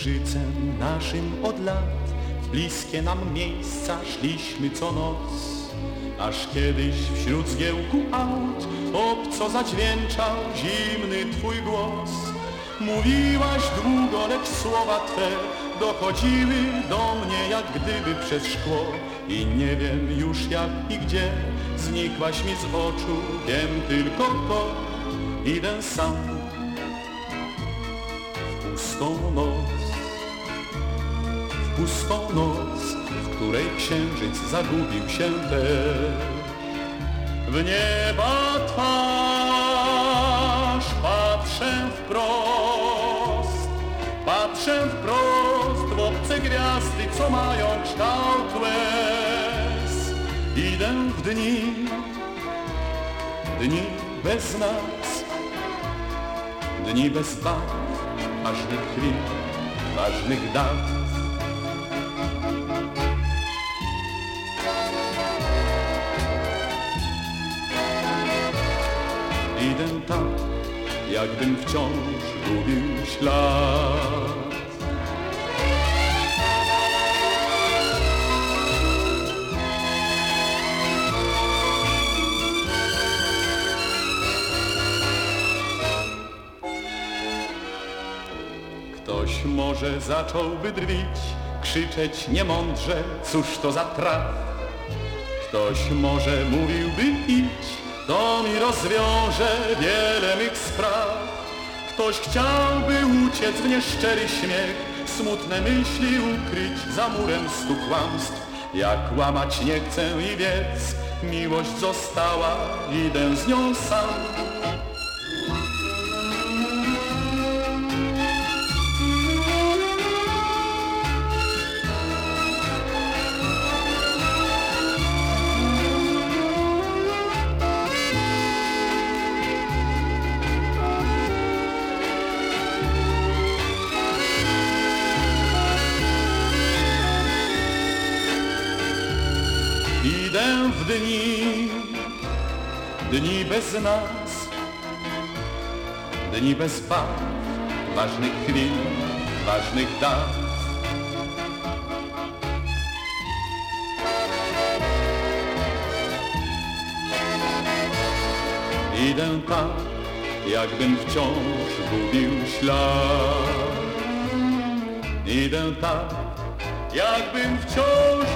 księżycem naszym od lat w bliskie nam miejsca szliśmy co noc. Aż kiedyś wśród zgiełku aut obco zadźwięczał zimny twój głos. Mówiłaś długo, lecz słowa twe dochodziły do mnie jak gdyby przez szkło. I nie wiem już jak i gdzie znikłaś mi z oczu, wiem tylko to, idę sam w pustą noc pustą noc, w której księżyc zagubił się też. W nieba twarz patrzę wprost, patrzę wprost w obce gwiazdy, co mają kształt łez. Idę w dni, dni bez nas, dni bez barw, ważnych chwil, ważnych dat. Jakbym wciąż gubił ślad. Ktoś może zacząłby drwić, krzyczeć niemądrze, cóż to za traf. Ktoś może mówiłby idź, to mi rozwiąże wiele mych spraw. Ktoś chciałby uciec w nieszczery śmiech, smutne myśli ukryć za murem stu kłamstw. Jak łamać nie chcę i wiedz, miłość została, idę z nią sam. Idę w dni, dni bez nas, dni bez barw, ważnych chwil, ważnych dat. Idę tak, jakbym wciąż gubił ślad. Idę tak, jakbym wciąż